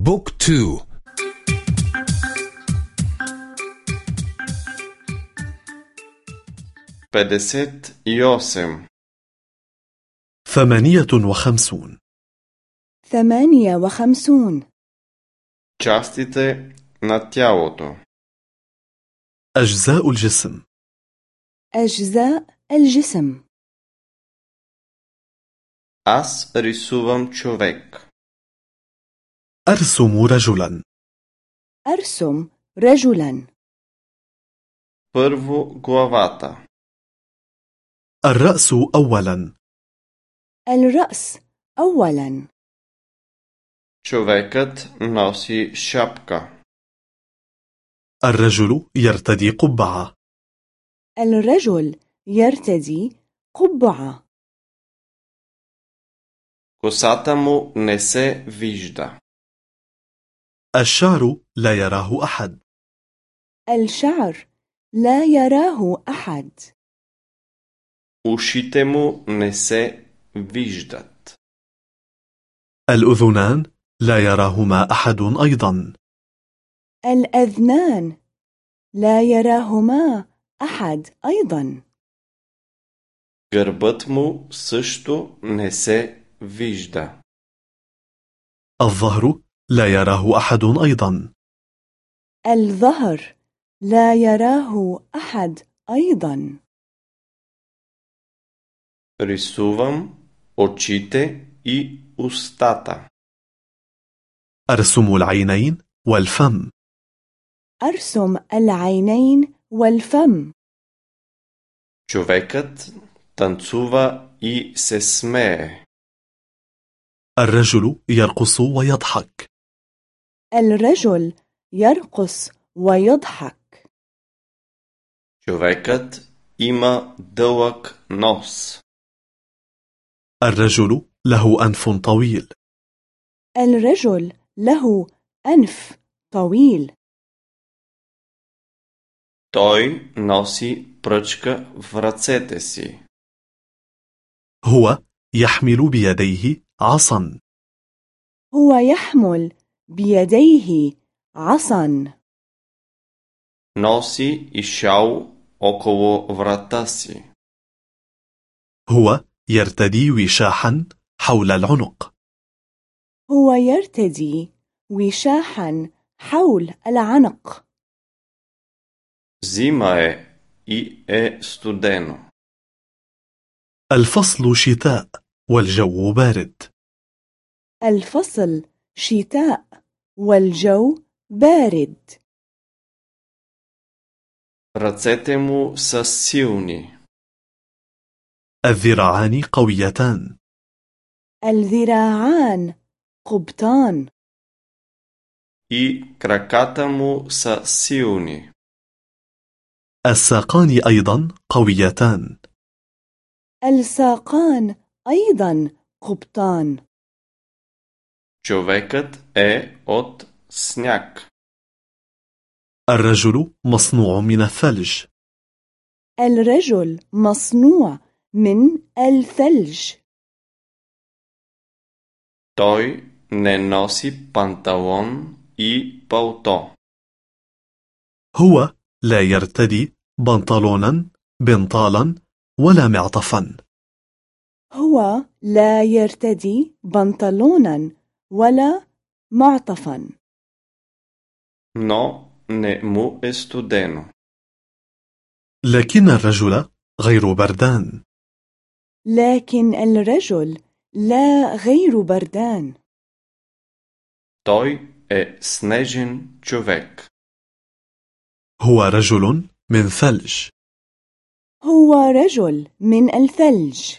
بوك تو بدست يوسم ثمانية وخمسون ثمانية وخمسون Частите на тялото أجزاء الجسم أجزاء الجسم Аз рисувам човек. أرسم رجلا أرسم رجلا Първо главата. الرأس أولا الرأس أولا Човекът носи шапка. الرجل يرتدي قبعة الرجل يرتدي قبعة Косата му не се вижда. الشعر لا يراه أحد الشعر لا يراه أحد Ушите му не се виждат. الأذنان لا يراهما أحد أيضا الأذنان لا يراهما أحد أيضا Гърбът му също не се вижда. الظهر لا يراه أحد أيضا الظهر لا يراه أحد أيضا Рисувам очите и устата. أرسم العينين والفم أرسم العينين والفم Човекът танцува и се смее. الرجل يرقص ويضحك الرجل يرقص ويضحك Човекът има дълъг нос. الرجل له أنف طويل الرجل له أنف طويل Той носи пръчка в ръцете си. هو يحمل بيديه عصا هو يحمل بيديه عصا Носи и шал около врата си. هو يرتدي وشاحا حول العنق هو يرتدي وشاحا حول العنق Зима е и е студено. الفصل شتاء والجو بارد الفصل شتاء والجو بارد Ръцете му са силни. الذراعان قويتان الذراعان قبطان И краката му са силни. الساقان أيضا قويتان الساقان أيضا قبطان Човекът е от сняг. الرجل مصنوع من الثلج الرجل مصنوع من الثلج Той не носи панталон и палто. هو لا يرتدي بنطلونا بنطالا ولا معطفا هو لا يرتدي بنطلونا ولا معطفا Но не му е студено. لكن الرجل غير بردان لكن الرجل لا غير بردان Той е снежен човек. هو رجل من ثلج هو رجل من الثلج